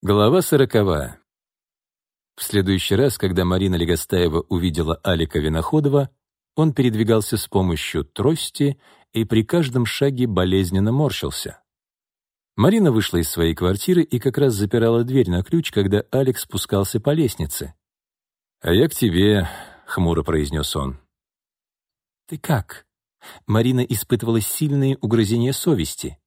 Глава сороковая. В следующий раз, когда Марина Легостаева увидела Алика Виноходова, он передвигался с помощью трости и при каждом шаге болезненно морщился. Марина вышла из своей квартиры и как раз запирала дверь на ключ, когда Алекс спускался по лестнице. «А я к тебе», — хмуро произнес он. «Ты как?» Марина испытывала сильные угрызения совести.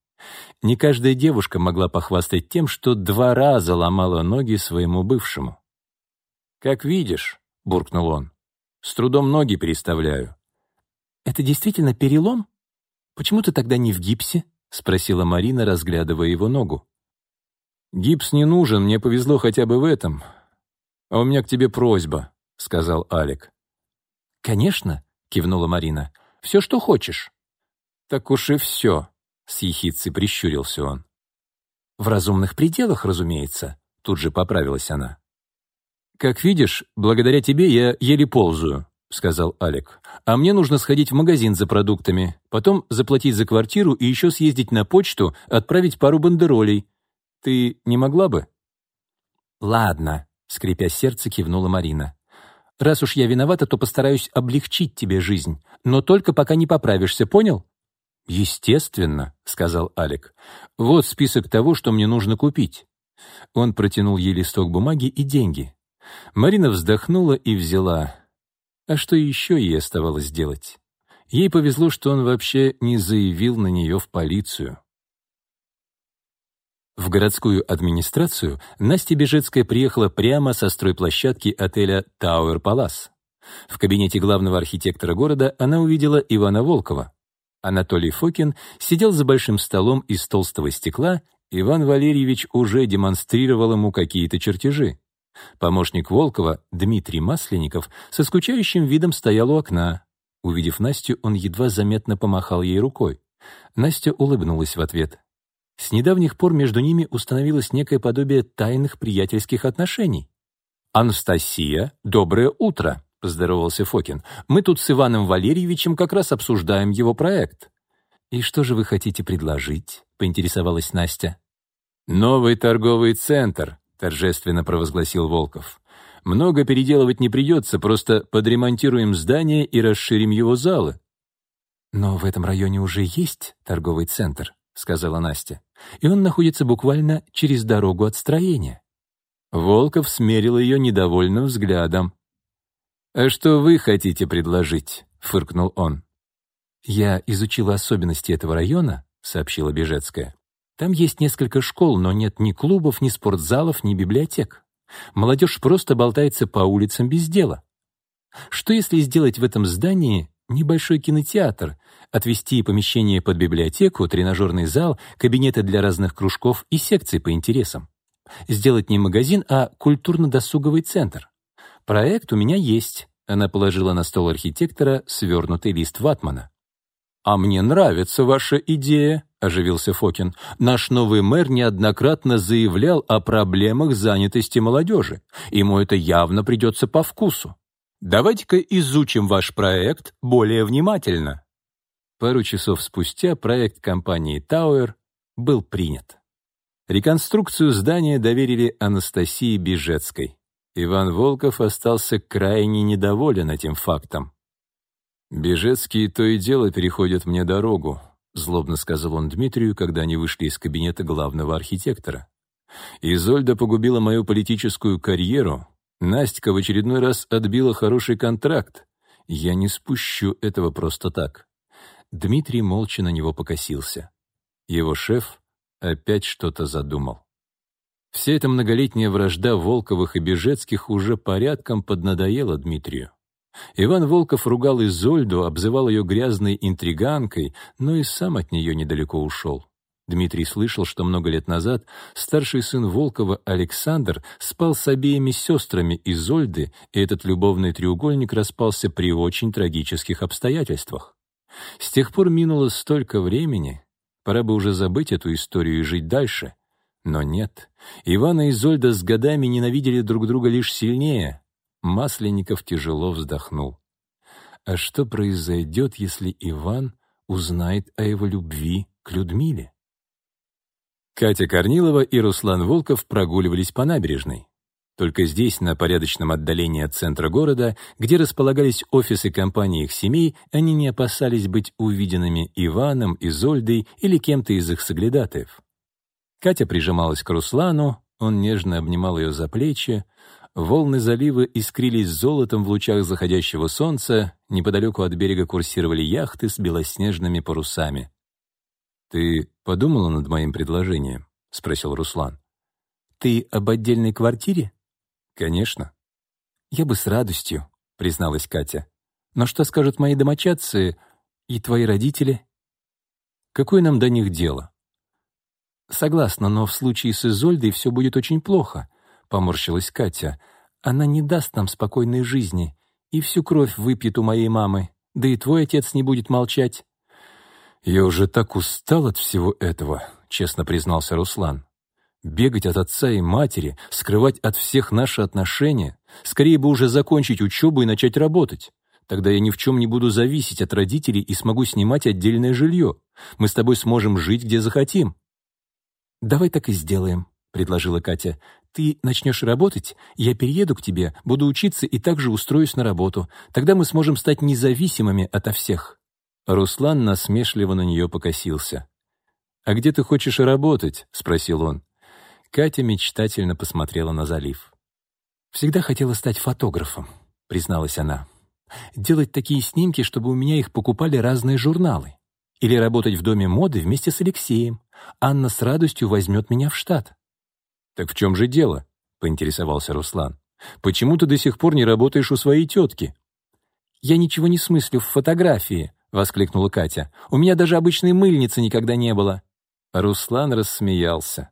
Не каждая девушка могла похвастать тем, что два раза ломала ноги своему бывшему. «Как видишь», — буркнул он, — «с трудом ноги переставляю». «Это действительно перелом? Почему ты тогда не в гипсе?» — спросила Марина, разглядывая его ногу. «Гипс не нужен, мне повезло хотя бы в этом. А у меня к тебе просьба», — сказал Алик. «Конечно», — кивнула Марина, — «все, что хочешь». «Так уж и все», с ехидцей прищурился он. «В разумных пределах, разумеется», — тут же поправилась она. «Как видишь, благодаря тебе я еле ползаю», — сказал Алек. «А мне нужно сходить в магазин за продуктами, потом заплатить за квартиру и еще съездить на почту, отправить пару бандеролей. Ты не могла бы?» «Ладно», — скрипя сердце, кивнула Марина. «Раз уж я виновата, то постараюсь облегчить тебе жизнь, но только пока не поправишься, понял?» «Естественно», — сказал Алик. «Вот список того, что мне нужно купить». Он протянул ей листок бумаги и деньги. Марина вздохнула и взяла. А что еще ей оставалось делать? Ей повезло, что он вообще не заявил на нее в полицию. В городскую администрацию Настя Бежецкая приехала прямо со стройплощадки отеля «Тауэр Палас». В кабинете главного архитектора города она увидела Ивана Волкова. Анатолий Фокин сидел за большим столом из толстого стекла, Иван Валерьевич уже демонстрировал ему какие-то чертежи. Помощник Волкова, Дмитрий Масленников, со скучающим видом стоял у окна. Увидев Настю, он едва заметно помахал ей рукой. Настя улыбнулась в ответ. С недавних пор между ними установилось некое подобие тайных приятельских отношений. «Анастасия, доброе утро!» — поздоровался Фокин. «Мы тут с Иваном Валерьевичем как раз обсуждаем его проект». «И что же вы хотите предложить?» — поинтересовалась Настя. «Новый торговый центр», — торжественно провозгласил Волков. «Много переделывать не придется, просто подремонтируем здание и расширим его залы». «Но в этом районе уже есть торговый центр», — сказала Настя. «И он находится буквально через дорогу от строения». Волков смерил ее недовольным взглядом. «А что вы хотите предложить?» — фыркнул он. «Я изучила особенности этого района», — сообщила Бежецкая. «Там есть несколько школ, но нет ни клубов, ни спортзалов, ни библиотек. Молодежь просто болтается по улицам без дела. Что если сделать в этом здании небольшой кинотеатр, отвести помещение под библиотеку, тренажерный зал, кабинеты для разных кружков и секции по интересам? Сделать не магазин, а культурно-досуговый центр. Проект у меня есть. Она положила на стол архитектора свернутый лист ватмана. «А мне нравится ваша идея», — оживился Фокин. «Наш новый мэр неоднократно заявлял о проблемах занятости молодежи. Ему это явно придется по вкусу. Давайте-ка изучим ваш проект более внимательно». Пару часов спустя проект компании «Тауэр» был принят. Реконструкцию здания доверили Анастасии Бежецкой. Иван Волков остался крайне недоволен этим фактом. «Бежецкие то и дело переходят мне дорогу», — злобно сказал он Дмитрию, когда они вышли из кабинета главного архитектора. «Изольда погубила мою политическую карьеру. Настя в очередной раз отбила хороший контракт. Я не спущу этого просто так». Дмитрий молча на него покосился. Его шеф опять что-то задумал. Вся эта многолетняя вражда Волковых и Бежецких уже порядком поднадоела Дмитрию. Иван Волков ругал Изольду, обзывал ее грязной интриганкой, но и сам от нее недалеко ушел. Дмитрий слышал, что много лет назад старший сын Волкова Александр спал с обеими сестрами Изольды, и этот любовный треугольник распался при очень трагических обстоятельствах. С тех пор минуло столько времени, пора бы уже забыть эту историю и жить дальше — но нет, Ивана и Зольда с годами ненавидели друг друга лишь сильнее. Масленников тяжело вздохнул. А что произойдет, если Иван узнает о его любви к Людмиле? Катя Корнилова и Руслан Волков прогуливались по набережной. Только здесь, на порядочном отдалении от центра города, где располагались офисы компаний их семей, они не опасались быть увиденными Иваном, Изольдой или кем-то из их соглядатаев. Катя прижималась к Руслану, он нежно обнимал ее за плечи, волны залива искрились золотом в лучах заходящего солнца, неподалеку от берега курсировали яхты с белоснежными парусами. «Ты подумала над моим предложением?» — спросил Руслан. «Ты об отдельной квартире?» «Конечно». «Я бы с радостью», — призналась Катя. «Но что скажут мои домочадцы и твои родители?» «Какое нам до них дело?» «Согласна, но в случае с Изольдой все будет очень плохо», — поморщилась Катя. «Она не даст нам спокойной жизни и всю кровь выпьет у моей мамы, да и твой отец не будет молчать». «Я уже так устал от всего этого», — честно признался Руслан. «Бегать от отца и матери, скрывать от всех наши отношения. Скорее бы уже закончить учебу и начать работать. Тогда я ни в чем не буду зависеть от родителей и смогу снимать отдельное жилье. Мы с тобой сможем жить, где захотим». «Давай так и сделаем», — предложила Катя. «Ты начнешь работать, я перееду к тебе, буду учиться и также устроюсь на работу. Тогда мы сможем стать независимыми ото всех». Руслан насмешливо на нее покосился. «А где ты хочешь работать?» — спросил он. Катя мечтательно посмотрела на залив. «Всегда хотела стать фотографом», — призналась она. «Делать такие снимки, чтобы у меня их покупали разные журналы. Или работать в доме моды вместе с Алексеем. Анна с радостью возьмет меня в штат». «Так в чем же дело?» — поинтересовался Руслан. «Почему ты до сих пор не работаешь у своей тетки?» «Я ничего не смыслю в фотографии», — воскликнула Катя. «У меня даже обычной мыльницы никогда не было». Руслан рассмеялся.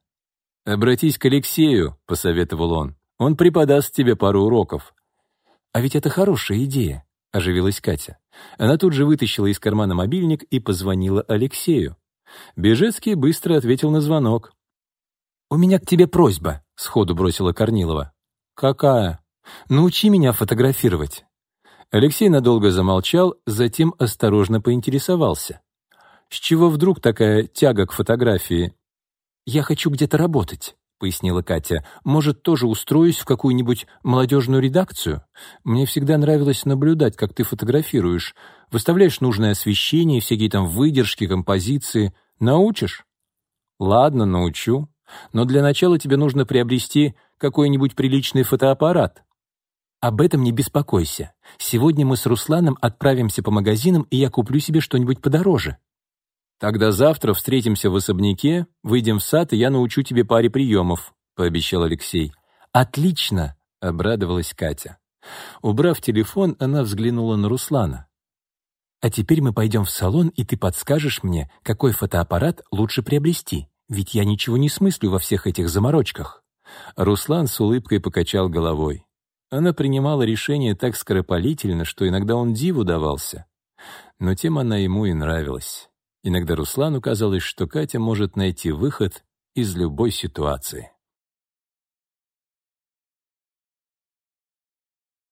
«Обратись к Алексею», — посоветовал он. «Он преподаст тебе пару уроков». «А ведь это хорошая идея», — оживилась Катя. Она тут же вытащила из кармана мобильник и позвонила Алексею. Бежецкий быстро ответил на звонок. «У меня к тебе просьба», — сходу бросила Корнилова. «Какая?» «Научи меня фотографировать». Алексей надолго замолчал, затем осторожно поинтересовался. «С чего вдруг такая тяга к фотографии?» «Я хочу где-то работать», — пояснила Катя. «Может, тоже устроюсь в какую-нибудь молодежную редакцию? Мне всегда нравилось наблюдать, как ты фотографируешь. Выставляешь нужное освещение, всякие там выдержки, композиции. Научишь?» «Ладно, научу. Но для начала тебе нужно приобрести какой-нибудь приличный фотоаппарат». «Об этом не беспокойся. Сегодня мы с Русланом отправимся по магазинам, и я куплю себе что-нибудь подороже». «Тогда завтра встретимся в особняке, выйдем в сад, и я научу тебе паре приемов», — пообещал Алексей. «Отлично!» — обрадовалась Катя. Убрав телефон, она взглянула на Руслана. «А теперь мы пойдем в салон, и ты подскажешь мне, какой фотоаппарат лучше приобрести, ведь я ничего не смыслю во всех этих заморочках». Руслан с улыбкой покачал головой. Она принимала решения так скоропалительно, что иногда он диву давался. Но тем она ему и нравилась. Иногда Руслану казалось, что Катя может найти выход из любой ситуации.